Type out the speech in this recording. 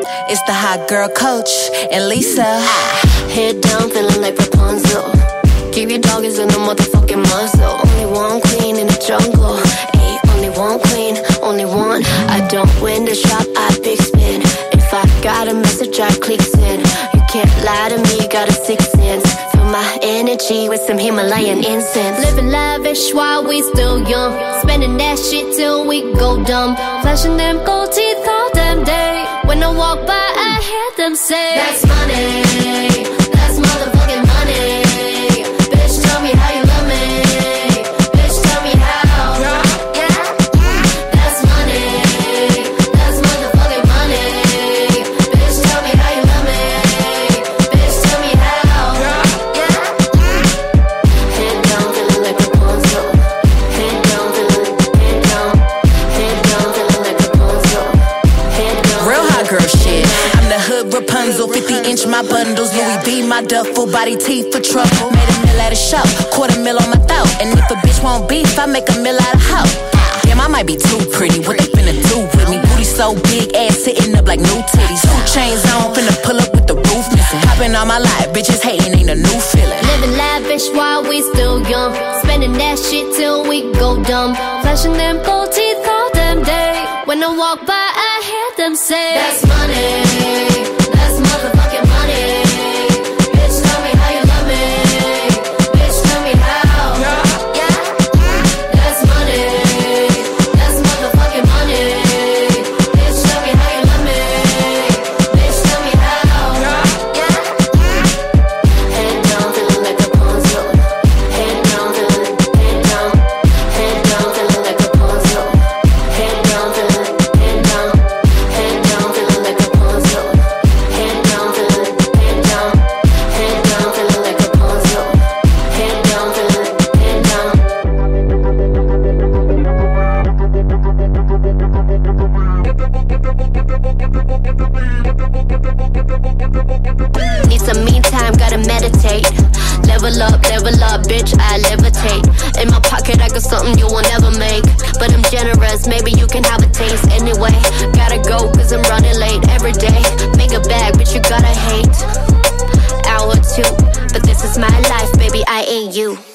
It's the hot girl coach and Lisa. Head down, feeling like Rapunzel. Keep your doggies in the motherfucking muzzle. Only one queen in the jungle. Ayy, only one queen, only one. I don't win the shop, I big spin. If I got a message, I clicks in. You can't lie to me, you got a six sense. Fill my energy with some Himalayan incense. Living lavish while we still young. Spending that shit till we go dumb. Flashing them gold walk by, I hear them say, That's money. That's motherfucking Rapunzel, 50 inch my bundles. Louis V, my duffel, body teeth for trouble. Made a mill at a shop, quarter mil on my throat. And if a bitch want beef, I make a mill out of hoe. Damn, I might be too pretty. What they finna do with me? Booty so big, ass sitting up like new titties. Two chains on, finna pull up with the roof missing. Hopping all my life, bitches hating ain't a new feeling. Living lavish while we still young. Spending that shit till we go dumb. Flashing them gold teeth. When I walk by, I hear them say, That's money. That's motherfucking Need some me time, gotta meditate. Level up, level up, bitch, I levitate. In my pocket, I got something you will never make. But I'm generous, maybe you can have a taste anyway. Gotta go, cause I'm running late every day. Make a bag, bitch, you gotta hate. Hour two, but this is my life, baby, I ain't you.